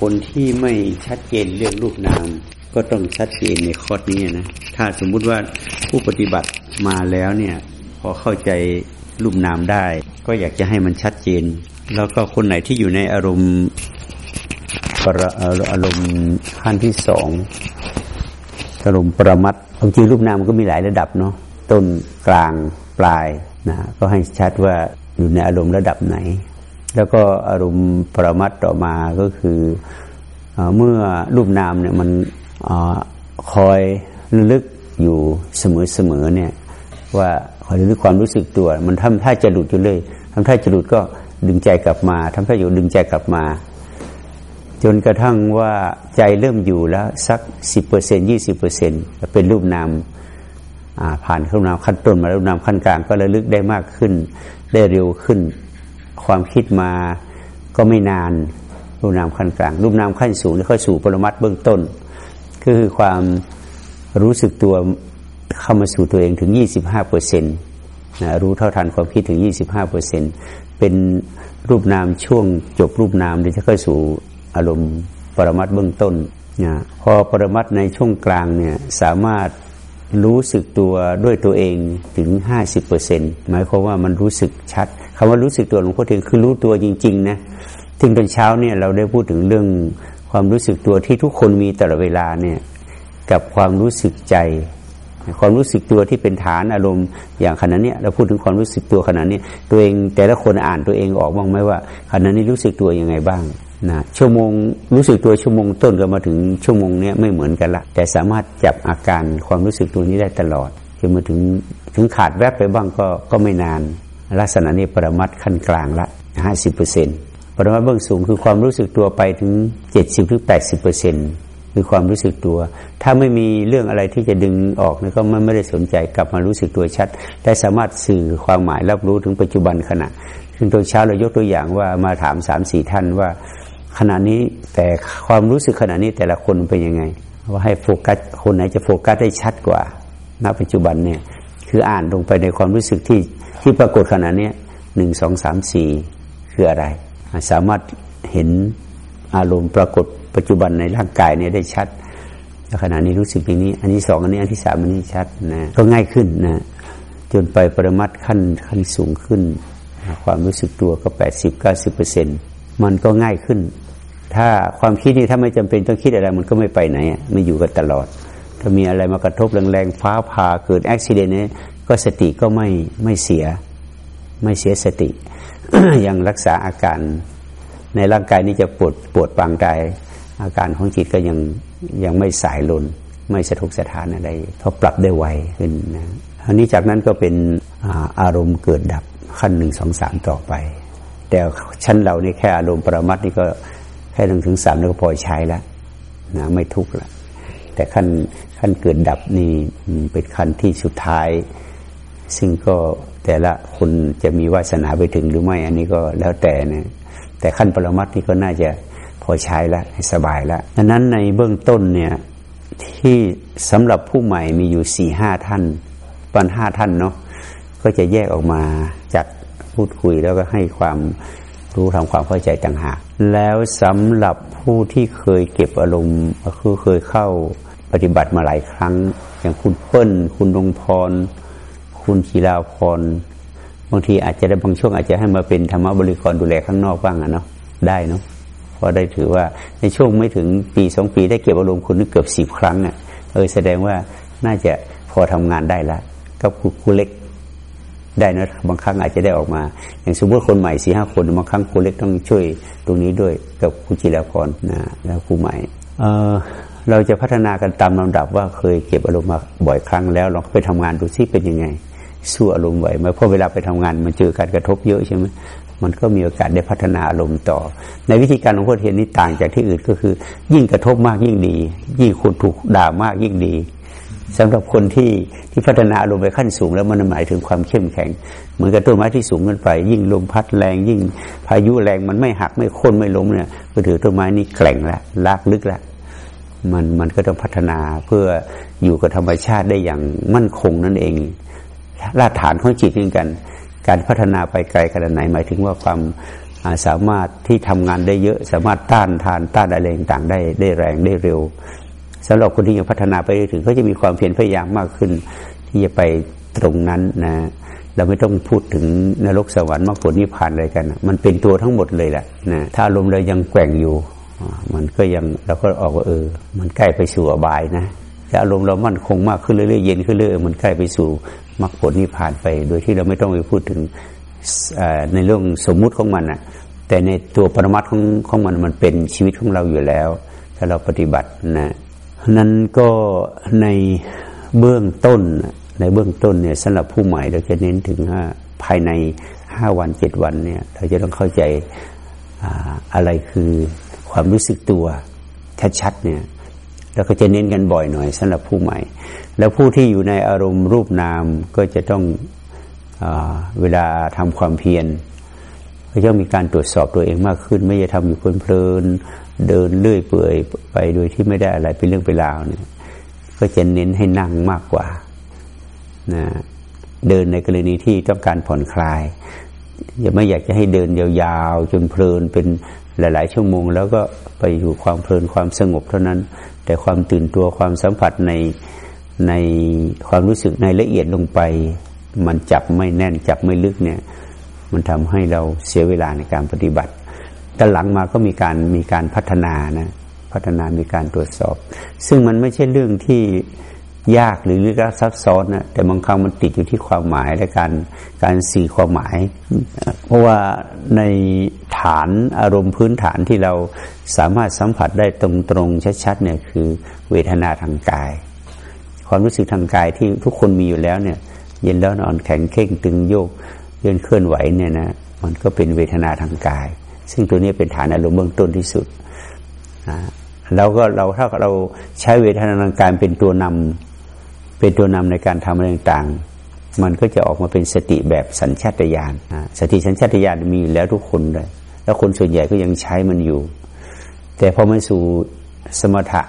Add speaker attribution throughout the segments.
Speaker 1: คนที่ไม่ชัดเจนเรื่องรูปนาม ก็ต้องชัดเจนในข้อนี้นะ ถ้าสมมุติว่าผู้ปฏิบัติมาแล้วเนี่ย พอเข้าใจรูปนามได้ ก็อยากจะให้มันชัดเจน แล้วก็คนไหนที่อยู่ในอารมณ์ประอารมณ์ขั้นที่สองอารมณ์ประมัดบางทีรูปนามมันก็มีหลายระดับเนาะต้นกลางปลายนะก็ให้ชัดว่าอยู่ในอารมณ์ระดับไหน แล้วก็อารมณ์ประมัดต่อมาก็คือเมื่อรูปนามเนี่ยมันอคอยลึกอยู่เสมอๆเนี่ย ว่าคอยลึกความรู้สึกตัว มันทำท่าจะหลุดอยู่เลยทำท่าจะหลุดก็ดึงใจกลับมาทำท่าอยู่ดึงใจกลับมา จนกระทั่งว่าใจเริ่มอยู่แล้วสักสิบเปอร์เซ็นยี่สิบเปอร์เซ็นเป็นรูปนามผ่านรูปนามขั้นต้นมารูปนามขั้นกลางก็ระลึกได้มากขึ้น ได้เร็วขึ้น ความคิดมาก็ไม่นาน รูปนามขั้นกลาง รูปนามขั้นสูงเข้าสู่ปรมัตเบื้องต้น ก็คือความรู้สึกตัวเข้ามาสู่ตัวเองถึงยี่สิบห้าเปอร์เซ็นต์รู้เท่าทันความคิดถึงยี่สิบห้าเปอร์เซ็นเป็นรูปนามช่วงจบรูปนามที่จะเข้าสู่อารมณ์ปรมัตเบื้องต้นนะพอปรมัตในช่วงกลางเนี่ยสามารถ รู้สึกตัวด้วยตัวเองถึงห้าสิบเปอร์เซ็นหมายความว่ามันรู้สึกชัดคำว่ารู้สึกตัวหลวงพ่อเทียนคือรู้ตัวจริงๆนะถึงตอนเช้าเนี่ยเราได้พูดถึงเรื่องความรู้สึกตัวที่ทุกคนมีตลอดเวลาเนี่ยกับความรู้สึกใจ ความรู้สึกตัวที่เป็นฐานอารมณ์อย่างขณะนี้เราพูดถึงความรู้สึกตัวขณะนี้ตัวเองแต่ละคนอ่านตัวเองออกบ้างไหมว่าขณะนี้รู้สึกตัวยังไงบ้าง นะชั่วโมงรู้สึกตัวชั่วโมงต้นก็มาถึงชั่วโมงเนี้ยไม่เหมือนกันละแต่สามารถจับอาการความรู้สึกตัวนี้ได้ตลอดจนมาถึงถึงขาดแวบไปบ้างก็ก็ไม่นาน ลักษณะนี้ปรมัดขั้นกลางละห้าสิบเปอร์เซ็นต์ปรมัดเบื้องสูงคือความรู้สึกตัวไปถึงเจ็ดสิบถึงแปดสิบเปอร์เซ็นต์คือความรู้สึกตัว ถ้าไม่มีเรื่องอะไรที่จะดึงออกนี่ก็ไม่ไม่ได้สนใจกลับมารู้สึกตัวชัด ได้สามารถสื่อความหมายรับรู้ถึงปัจจุบันขณะซึ่งตอนเช้าเรายกตัวอย่างว่ามาถามสามสี่ท่านว่า ขณะนี้แต่ความรู้สึกขณะนี้แต่ละคนเป็นยังไง ว่าให้โฟกัสคนไหนจะโฟกัสได้ชัดกว่าณปัจจุบันเนี่ย คืออ่านลงไปในความรู้สึกที่ที่ปรากฏขณะนี้หนึ่งสองสามสี่คืออะไร สามารถเห็นอารมณ์ปรากฏปัจจุบันในร่างกายเนี่ยได้ชัดขณะนี้รู้สึกอย่างนี้ อันที่สองอันนี้อันที่สามอันนี้ชัดนะก็ง่ายขึ้นนะจนไปปรมัดขั้นขั้นสูงขึ้น ความรู้สึกตัวก็แปดสิบเก้าสิบเปอร์เซ็นต์ มันก็ง่ายขึ้น ถ้าความคิดนี่ถ้าไม่จำเป็นต้องคิดอะไร มันก็ไม่ไปไหนไม่อยู่กันตลอด ถ้ามีอะไรมากระทบแรงๆฟ้าผ่าเกิดอุบิเหตุนี่ยก็สติก็ไม่ไม่เสีย ไม่เสียสติ ยังรักษาอาการ ในร่างกายนี้จะปวดปวดปางกายอาการของจิตก็ยังยังไม่สายลนไม่สะทกสะทานอะไรเขาปรับได้ไวขึ้นนะอันนี้จากนั้นก็เป็นอารมณ์เกิดดับขั้นหนึ่งสองสามต่อไป แต่ชั้นเรานี่แค่อารมณ์ปรมัตนี่ก็แค่หนึ่งถึงสามนี่ก็พอใช้แล้วนะไม่ทุกข์ละแต่ขั้นขั้นเกิดดับนี่เป็นขั้นที่สุดท้าย ซึ่งก็แต่ละคนจะมีวาสนาไปถึงหรือไม่ อันนี้ก็แล้วแต่นะแต่ขั้นปรมัตนี่ก็น่าจะพอใช้แล้วสบายแล้วดังนั้นในเบื้องต้นเนี่ยที่สำหรับผู้ใหม่มีอยู่สี่ห้าท่านปันห้าท่านเนาะก็จะแยกออกมาจาก พูดคุยแล้วก็ให้ความรู้ทำความเข้าใจต่างหาก แล้วสำหรับผู้ที่เคยเก็บอารมณ์คือเคยเข้าปฏิบัติมาหลายครั้ง อย่างคุณเปิ้ล คุณดงพร คุณชีลาพรบางทีอาจจะได้บางช่วงอาจจะให้มาเป็นธรรมบริกรดูแลข้างนอกบ้างอะเนาะได้เนาะเพราะได้ถือว่าในช่วงไม่ถึงปีสองปีได้เก็บอารมณ์คุณนึกเกือบสิบครั้งอะ่ะเออแสดงว่าน่าจะพอทำงานได้ละก็ครูเล็ก ได้นะบางครั้งอาจจะได้ออกมา อย่างสมมติคนใหม่สี่ห้าคนบางครั้งครูเล็กต้องช่วยตรงนี้ด้วยกับครูจิรพรนะแล้วครูใหม่เเราจะพัฒนากันตามลำดับว่าเคยเก็บอารมณ์มาบ่อยครั้งแล้วลองไปทำงานดูซิเป็นยังไง สู้อารมณ์ไหวไหมเพราะเวลาไปทำงานมันเจอการกระทบเยอะใช่ไหมมันก็มีโอกาสได้พัฒนาอารมณ์ต่อ ในวิธีการของพ่อเทียนนี้ต่างจากที่อื่นก็คือ ยิ่งกระทบมากยิ่งดี ยิ่งคนถูกด่ามากยิ่งดี สำหรับคนที่ที่พัฒนาลงไปขั้นสูง แล้วมันหมายถึงความเข้มแข็ง เหมือนกับต้นไม้ที่สูงขึ้นไป ยิ่งลมพัดแรง ยิ่งพายุแรงมันไม่หักไม่โค่นไม่ล้มเนี่ยก็ถือต้นไม้นี่แข็งแล้วลากลึกแล้วมันมันก็ต้องพัฒนาเพื่ออยู่กับธรรมชาติได้อย่างมั่นคงนั่นเองรากฐานของจิตเหมือนกัน การพัฒนาไปไกลขนาดไหนหมายถึงว่าความสามารถที่ทำงานได้เยอะ สามารถต้านทานต้านอะไรต่างได้ได้แรงได้เร็ว สำหรับคนที่ยังพัฒนาไปถึงก็จะมีความเพียรพยายามมากขึ้น ที่จะไปตรงนั้นนะเราไม่ต้องพูดถึงนรกสวรรค์มรรคผลนิพพานอะไรกัน มันเป็นตัวทั้งหมดเลยแหละนะถ้าลมเรายังแกว่งอยู่ มันก็ยังเราก็ออกว่าเออ มันใกล้ไปสู่อบายนะแต่อารมณ์เรามั่นคงมากขึ้นเรื่อยๆเย็นขึ้นเรื่อยมันใกล้ไปสู่มรรคผลนิพพานไป โดยที่เราไม่ต้องไปพูดถึงในเรื่องสมมุติของมันอะแต่ในตัวปรมัตของของมันมันเป็นชีวิตของเราอยู่แล้ว ถ้าเราปฏิบัตินะ นั้นก็ในเบื้องต้น ในเบื้องต้นเนี่ยสำหรับผู้ใหม่เราจะเน้นถึงว่าภายในห้าวันเจ็ดวันเนี่ย เราจะต้องเข้าใจอะไรคือความรู้สึกตัวชัดๆเนี่ยเราก็จะเน้นกันบ่อยหน่อยสำหรับผู้ใหม่ แล้วผู้ที่อยู่ในอารมณ์รูปนามก็จะต้องอเวลาทำความเพียร ก็จะมีการตรวจสอบตัวเองมากขึ้น ไม่จะทำอยู่เพลินเดินเลื่อยเปื่อยไปโดยที่ไม่ได้อะไรเป็นเรื่องไปราวเนี่ยก็จะเน้นให้นั่งมากกว่านะเดินในกรณีที่ต้องการผ่อนคลายอย่าไม่อยากจะให้เดินยาวๆ จนเพลินเป็นหลาย ๆ ชั่วโมง แล้วก็ไปอยู่ความเพลินความสงบเท่านั้น แต่ความตื่นตัวความสัมผัสในในความรู้สึกในละเอียดลงไป มันจับไม่แน่นจับไม่ลึกเนี่ย มันทำให้เราเสียเวลาในการปฏิบัติแต่หลังมาก็มีการมีการพัฒนานะพัฒนามีการตรวจสอบ ซึ่งมันไม่ใช่เรื่องที่ยากหรือลึกลับซับซ้อนนะแต่บางครั้งมันติดอยู่ที่ความหมายและการการสื่อความหมาย เพราะว่าในฐานอารมณ์พื้นฐานที่เราสามารถสัมผัสได้ตรงๆชัดๆเนี่ยคือเวทนาทางกาย ความรู้สึกทางกายที่ทุกคนมีอยู่แล้วเนี่ย เย็นแล้วนอนแข็งเข่งตึงโยก เยืนเคลื่อนไหวเนี่ยนะมันก็เป็นเวทนาทางกาย ซึ่งตัวนี้เป็นฐานอารมณ์เบื้องต้นที่สุดแล้วก็เราถ้าเราใช้เวทนาทางกายเป็นตัวนำเป็นตัวนำในการทำอะไรต่างๆ มันก็จะออกมาเป็นสติแบบสัญชาตญาณสติสัญชาตญาณมีแล้วทุกคนเลยแล้วคนส่วนใหญ่ก็ยังใช้มันอยู่ แต่พอมาสู่สมถะ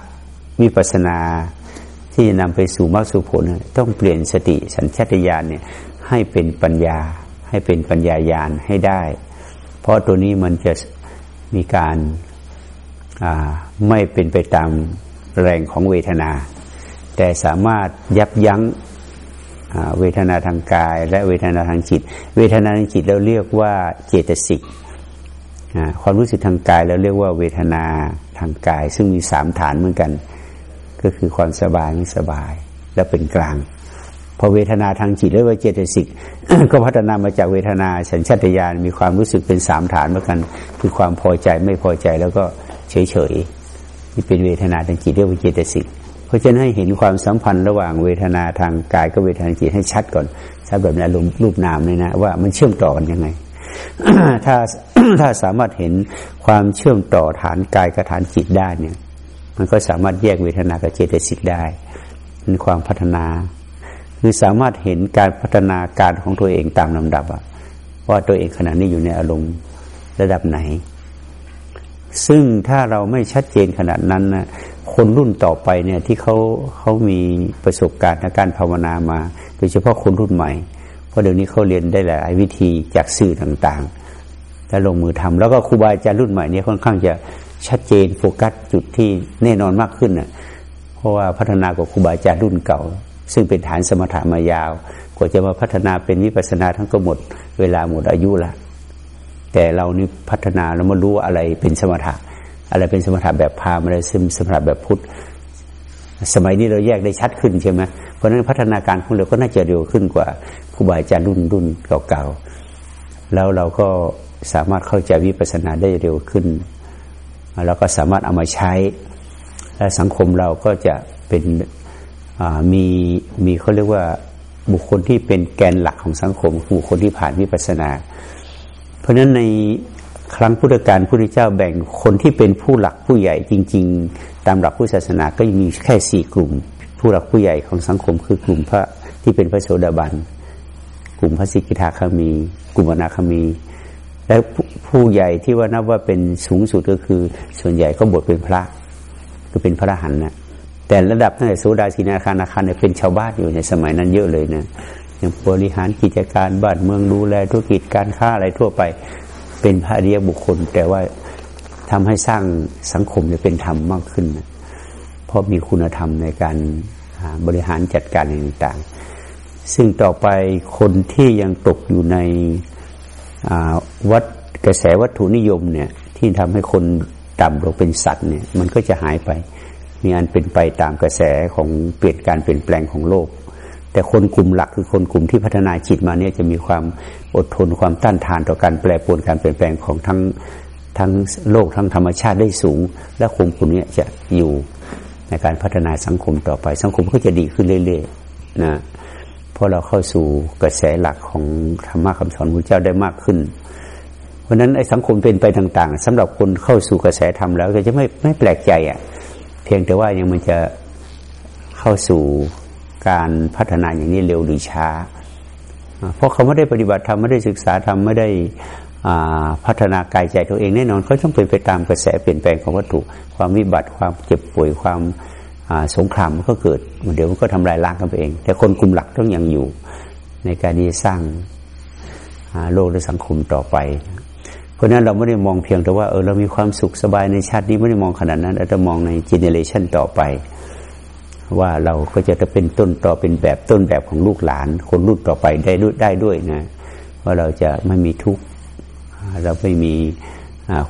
Speaker 1: วิปัสนาที่จะนำไปสู่มรรคสุผลต้องเปลี่ยนสติสัญชาตญาณเนี่ยให้เป็นปัญญา ให้เป็นปัญญาญาณให้ได้ เพราะตัวนี้มันจะมีการไม่เป็นไปตามแรงของเวทนา แต่สามารถยับยั้งเวทนาทางกาย และเวทนาทางจิต เวทนาทางจิตเราเรียกว่าเจตสิกความรู้สึกทางกายเราเรียกว่าเวทนาทางกาย ซึ่งมีสามฐานเหมือนกัน ก็คือความสบายไม่สบาย และเป็นกลาง พอเวทนาทางจิตเรียกว่าเจตสิกก็พัฒนามาจากเวทนาสัญชาตญาณมีความรู้สึกเป็นสามฐานเหมือนกัน คือความพอใจไม่พอใจแล้วก็เฉยเฉยนี่เป็นเวทนาทางจิตเรียกว่าเจตสิกเพราะฉะนั้นให้เห็นความสัมพันธ์ระหว่างเวทนาทางกายกับเวทนาจิตให้ชัดก่อนชัดแบบในรูปรูปนามเลยนะว่ามันเชื่อมต่อกันยังไงถ้าถ้าสามารถเห็นความเชื่อมต่อฐานกายกับฐานจิตได้เนี่ย มันก็สามารถแยกเวทนากับเจตสิกได้เป็นความพัฒนา คือสามารถเห็นการพัฒนาการของตัวเองตามลำดับอะว่าตัวเองขณะนี้อยู่ในอารมณ์ระดับไหน ซึ่งถ้าเราไม่ชัดเจนขนาดนั้นนะคนรุ่นต่อไปเนี่ยที่เขาเขามีประสบการณ์ในการภาวนามา โดยเฉพาะคนรุ่นใหม่ เพราะเดี๋ยวนี้เขาเรียนได้หลายวิธีจากสื่อต่างๆแล้วลงมือทำแล้วก็ครูบาอาจารย์รุ่นใหม่เนี่ยค่อนข้างจะชัดเจนโฟกัสจุดที่แน่นอนมากขึ้นน่ะเพราะว่าพัฒนากว่าครูบาอาจารย์รุ่นเก่า ซึ่งเป็นฐานสมถะมายาว กว่าจะมาพัฒนาเป็นวิปัสนาทั้งก็หมดเวลาหมดอายุละแต่เรานี่พัฒนาแล้วมารู้อะไรเป็นสมถะ อะไรเป็นสมถะแบบพามอะไรซึมสมถะแบบพุทธสมัยนี้เราแยกได้ชัดขึ้นใช่ไหมเพราะฉะนั้นพัฒนาการของเราก็น่าจะเร็วขึ้นกว่าผู้บาอาจารย์รุ่นรุ่นเก่าๆแล้วเราก็สามารถเข้าใจวิปัสสนาได้เร็วขึ้น แล้วก็สามารถเอามาใช้ และสังคมเราก็จะเป็น มีมีเขาเรียกว่าบุคคลที่เป็นแกนหลักของสังคมบุคคลที่ผ่านวิปัสสนา เพราะฉะนั้นในครั้งพุทธกาลพุทธเจ้าแบ่งคนที่เป็นผู้หลักผู้ใหญ่จริง ๆ ตามหลักพุทธศาสนาก็มีแค่สี่กลุ่ม ผู้หลักผู้ใหญ่ของสังคม คือกลุ่มพระที่เป็นพระโสดาบันกลุ่มพระสิกิทาคามี กลุ่มอนาคามี และผู้ใหญ่ที่ว่านับว่าเป็นสูงสุดก็คือส่วนใหญ่ก็บวชเป็นพระ ก็เป็นพระอรหันต์นะ แต่ระดับตั้งแต่โสดาสีนาคานาคาเนี่ยเป็นชาวบ้านอยู่ในสมัยนั้นเยอะเลยนะอย่างบริหารกิจการบ้านเมืองดูแลธุรกิจการค้าอะไรทั่วไปเป็นพระอริยบุคคล แต่ว่าทำให้สร้างสังคมเนี่ยเป็นธรรมมากขึ้นเพราะมีคุณธรรมในการบริหารจัดการต่างๆ ซึ่งต่อไปคนที่ยังตกอยู่ในวัดกระแสวัตถุนิยมเนี่ยที่ทำให้คนต่ำลงเป็นสัตว์เนี่ยมันก็จะหายไป มีอันเป็นไปตามกระแสของเปลี่ยนการเปลี่ยนแปลงของโลก แต่คนกลุ่มหลักคือคนกลุ่มที่พัฒนาจิตมาเนี่ยจะมีความอดทนความต้านทานต่อการแปรปรวนการเปลี่ยนแปลงของทั้งทั้งโลกทั้งธรรมชาติได้สูง และคนกลุ่มนี้จะอยู่ในการพัฒนาสังคมต่อไป สังคมก็จะดีขึ้นเรื่อยๆนะเพราะเราเข้าสู่กระแสหลักของธรรมะคำสอนพระเจ้าได้มากขึ้น เพราะฉะนั้นไอ้สังคมเป็นไปต่าง ๆสำหรับคนเข้าสู่กระแสธรรมแล้วก็จะไม่ไม่แปลกใจอะ เพียงแต่ว่ายังมันจะเข้าสู่การพัฒนาอย่างนี้เร็วหรือช้า เพราะเขาไม่ได้ปฏิบัติธรรมไม่ได้ศึกษาธรรมไม่ได้พัฒนากายใจตัวเองแน่นอนเขาต้องเป็นไปตามกระแสเปลี่ยนแปลงของวัตถุความวิบัติความเจ็บป่วยความสงครามมันก็เกิดเดี๋ยวมันก็ทำลายล้างกันไปเอง แต่คนกลุ่มหลักต้องยังอยู่ในการที่สร้างโลกและสังคมต่อไป ราะนั้นเราไม่ได้มองเพียงแต่ว่าเออเรามีความสุขสบายในชาตินี้ไม่ได้มองขนาดนั้นเราจะมองในเจเนเรชันต่อไป ว่าเราก็จะจะเป็นต้นต่อเป็นแบบต้นแบบของลูกหลาน คนรุ่นต่อไปได้ด้วยได้ด้วยนะว่าเราจะไม่มีทุกข์เราไม่มี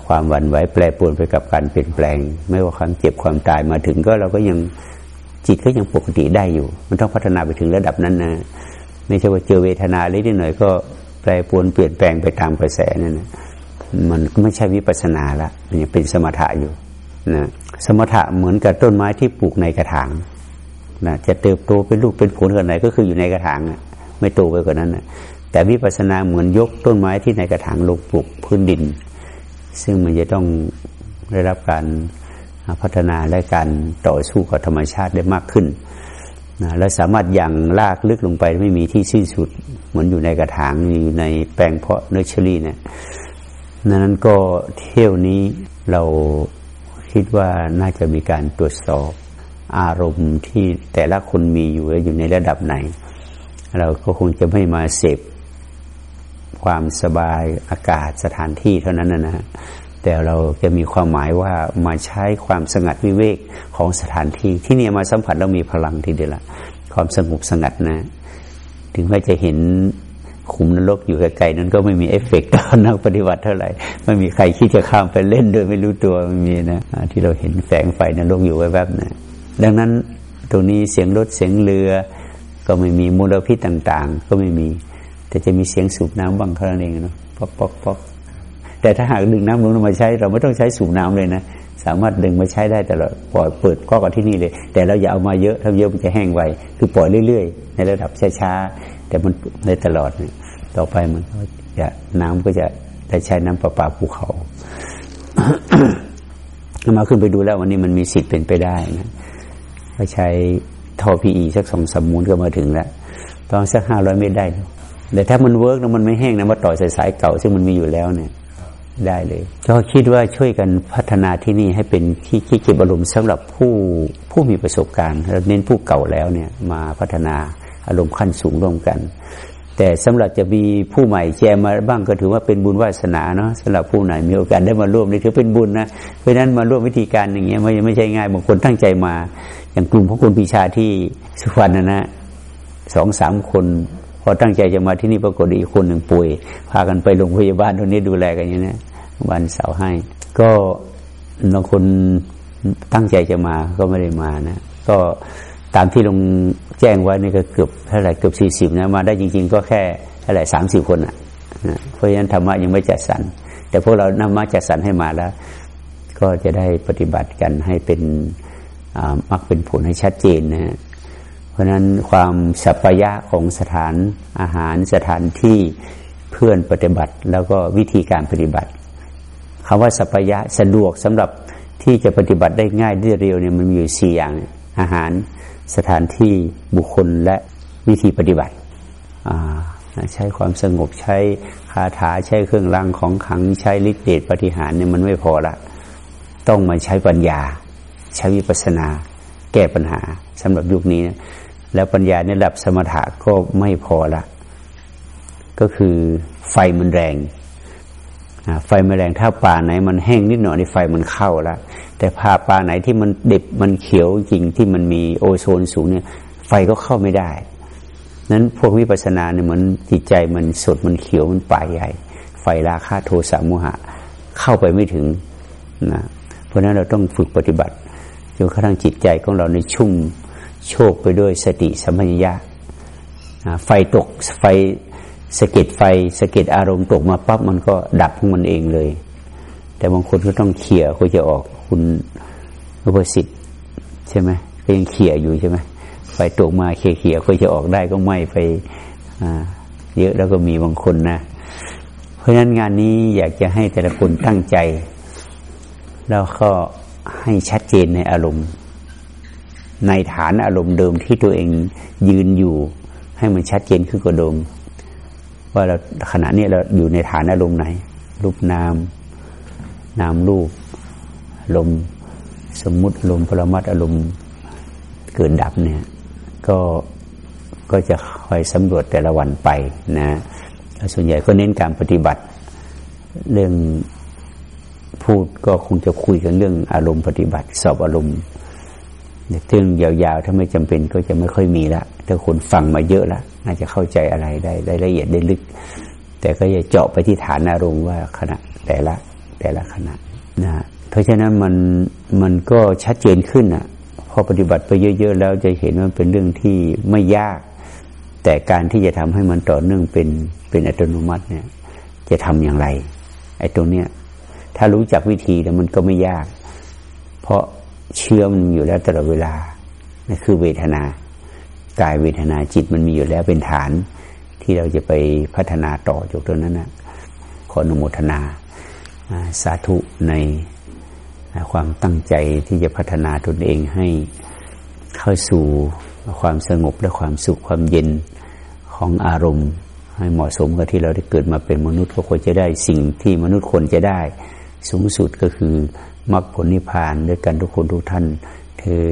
Speaker 1: ความหวั่นไหวแปรปรวนไปกับการเปลี่ยนแปลง ไม่ว่าความเจ็บความตายมาถึงก็เราก็ยังจิตก็ยังปกติได้อยู่ มันต้องพัฒนาไปถึงระดับนั้นนะไม่ใช่ว่าเจอเวทนาเล็กนิดหน่อยก็แปรปรวนเปลี่ยนแปลงไปตามกระแสนั่นนะ มันก็ไม่ใช่วิปัสนาละมันยังเป็นสมถะอยู่นะสมถะเหมือนกับต้นไม้ที่ปลูกในกระถางนะจะเติบโตเป็นลูกเป็นผลกันไหนก็คืออยู่ในกระถางไม่โตไปกว่านั้นนะแต่วิปัสนาเหมือนยกต้นไม้ที่ในกระถางลงปลูกพื้นดิน ซึ่งมันจะต้องได้รับการพัฒนาและการต่อสู้กับธรรมชาติได้มากขึ้นนะและสามารถยังลากลึกลงไปไม่มีที่สิ้นสุด เหมือนอยู่ในกระถางอยู่ในแปลงเพาะเนอร์เชอรี่เนี่ย นั้นก็เที่ยวนี้เราคิดว่าน่าจะมีการตรวจสอบอารมณ์ที่แต่ละคนมีอยู่อยู่ในระดับไหน เราก็คงจะไม่มาเสพความสบายอากาศสถานที่เท่านั้นนะฮะแต่เราจะมีความหมายว่ามาใช้ความสงัดวิเวกของสถานที่ที่นี่มาสัมผัสเรามีพลังทีเดียวละความสงบสงัดนะ ถึงแม้จะเห็น ขุมนรกอยู่ไกลๆนั้นก็ไม่มีเอฟเฟกต์ต่อนักปฏิบัติเท่าไหร่ไม่มีใครคิดจะข้ามไปเล่นโดยไม่รู้ตัวไม่มีนะที่เราเห็นแสงไฟนรกอยู่แวบๆนะดังนั้นตรงนี้เสียงรถเสียงเรือ ก็ไม่มีมลพิษต่าง ๆ ก็ไม่มี แต่จะมีเสียงสูบน้ำบางครั้งเองเนาะป๊อกป๊อกป๊อกแต่ถ้าหากดึงน้ำลงมาใช้ เราไม่ต้องใช้สูบน้ำเลยนะ สามารถดึงมาใช้ได้แต่เราปล่อยเปิดก็กับที่นี่เลย แต่เราอย่าเอามาเยอะถ้าเยอะมันจะแห้งไวคือปล่อยเรื่อยๆ ในระดับช้าๆแต่มันไหลตลอดเนี่ยต่อไปมันก็จะน้ำก็จะได้ใช้น้ำประปาภูเขามาขึ้นไปดูแล้ววันนี้มันมีสิทธิ์เป็นไปได้นะก็ใช้ท่อ PE สักสองสามม้วนก็มาถึงแล้วตอนสักห้าร้อยเมตรได้แต่ถ้ามัน work แล้วมันไม่แห้งนะมาต่อสายสายเก่า ซึ่งมันมีอยู่แล้วเนี่ย ได้เลยก็คิดว่าช่วยกันพัฒนาที่นี่ให้เป็นที่คิดเก็บอารมณ์สำหรับผู้ผู้มีประสบการณ์เราเน้นผู้เก่าแล้วเนี่ยมาพัฒนาอารมณ์ขั้นสูงร่วมกัน แต่สำหรับจะมีผู้ใหม่แจมมาบ้างก็ถือว่าเป็นบุญวาสนาเนาะสำหรับผู้ไหนมีโอกาสได้มาร่วมนี่ถือเป็นบุญนะเพราะนั้นมาร่วมวิธีการอย่างเงี้ยไม่ไม่ใช่ง่ายบางคนตั้งใจมา อย่างกลุ่มของคุณปีชาที่สุพรรณนะนะสองสามคน พอตั้งใจจะมาที่นี่ปรากฏอีกคนหนึ่งป่วย พากันไปโรงพยาบาลตรงนี้ดูแลกันอย่างนี้นะวันเสาร์ให้ ก็บางคนตั้งใจจะมาก็ไม่ได้มานะ ก็ตามที่ลงแจ้งไว้นี่ก็เกือบเท่าไหร่เกือบสี่สิบนะมาได้จริง ๆ ก็แค่เท่าไหร่สามสิบคนอะนะเพราะฉะนั้นธรรมะยังไม่จัดสรรแต่พวกเรานำมาจัดสรรให้มาแล้ว ก็จะได้ปฏิบัติกันให้เป็นมักเป็นผลให้ชัดเจนนะ ราะนั้นความสัพยะของสถานอาหารสถานที่เพื่อนปฏิบัติ แล้วก็วิธีการปฏิบัติคำว่าสัพยะสะดวกสำหรับที่จะปฏิบัติได้ง่ายได้เร็วเนี่ยมันมีอยู่สี่อย่างอาหารสถานที่บุคคลและวิธีปฏิบัติใช้ความสงบใช้คาถาใช้เครื่องรางของขังใช้ฤทธิเดชปฏิหารเนี่ยมันไม่พอละ ต้องมาใช้ปัญญา ใช้วิปัสนา แก้ปัญหาสำหรับยุคนี้นะ แล้วปัญญาในระดับสมถะก็ไม่พอละ ก็คือไฟมันแรงไไฟแมลงถ้าป่าไหน มันแห้งนิดหน่อยในไฟมันเข้าล้วแต่ผ่าป่าไหนที่มันเด็บมันเขียวจริงที่มันมีโอโซนสูงเนี่ย ไฟก็เข้าไม่ได้ นั้นพวกวิปัสสนาเนี่ยเหมือนจิตใจมันสดมันเขียวมันป่าใหญ่ ไฟราคาโทสะโมหะ เข้าไปไม่ถึงนะเพราะนั้นเราต้องฝึกปฏิบัติจนกระทั่งจิตใจของเราในชุ่ม โชคไปด้วยสติสัมปชัญญะไฟตกไฟสะเก็ดไฟสะเก็ดอารมณ์ตกมาปั๊บมันก็ดับของมันเองเลย แต่บางคนก็ต้องเขี่ยก็จะออกคุณอุปสิทธิ์ใช่ไหมก็ยังเขี่ยอยู่ใช่ไหมไฟตกมาเขี่ยเขี่ยก็จะออกได้ก็ไม่ไปเยอะแล้วก็มีบางคนนะ เพราะฉะนั้นงานนี้อยากจะให้แต่ละคนตั้งใจ แล้วก็ให้ชัดเจนในอารมณ์ ในฐานอารมณ์เดิมที่ตัวเองยืนอยู่ ให้มันชัดเจนขึ้นกว่าเดิมว่าเราขณะนี้เราอยู่ในฐานอารมณ์ไหน รูปนาม นามรูปลมสมมุติลมปรมัตอารมณ์เกิดดับเนี่ย ก็ก็จะคอยสำรวจแต่ละวันไปนะส่วนใหญ่ก็เน้นการปฏิบัติ เรื่องพูดก็คงจะคุยกันเรื่องอารมณ์ปฏิบัติ สอบอารมณ์ เรื่องยาวๆ ถ้าไม่จำเป็นก็จะไม่ค่อยมีละถ้าคนฟังมาเยอะละน่าจะเข้าใจอะไรได้ได้ละเอียดได้ลึก แต่ก็จะเจาะไปที่ฐานอารมณ์ว่าขณะแต่ละแต่ละขณะนะเพราะฉะนั้นมันมันก็ชัดเจนขึ้นอะพอปฏิบัติไปเยอะๆแล้วจะเห็นว่าเป็นเรื่องที่ไม่ยาก แต่การที่จะทำให้มันต่อเนื่องเป็นเป็นอัตโนมัติเนี่ย จะทำอย่างไรไอ้ตรงเนี้ยถ้ารู้จักวิธีแล้วมันก็ไม่ยาก เพราะ เชื่อมันอยู่แล้วตลอดเวลานั่นคือเวทนากายเวทนาจิตมันมีอยู่แล้วเป็นฐานที่เราจะไปพัฒนาต่อจากตรงนั้นนะขออนุโมทนาสาธุในความตั้งใจที่จะพัฒนาตนเองให้เข้าสู่ความสงบและความสุขความเย็นของอารมณ์ ให้เหมาะสมกับที่เราได้เกิดมาเป็นมนุษย์ก็ควรจะได้สิ่งที่มนุษย์ควรจะได้ สูงสุดก็คือ มรรคผลนิพพานด้วยกันทุกคนทุกท่านเธอ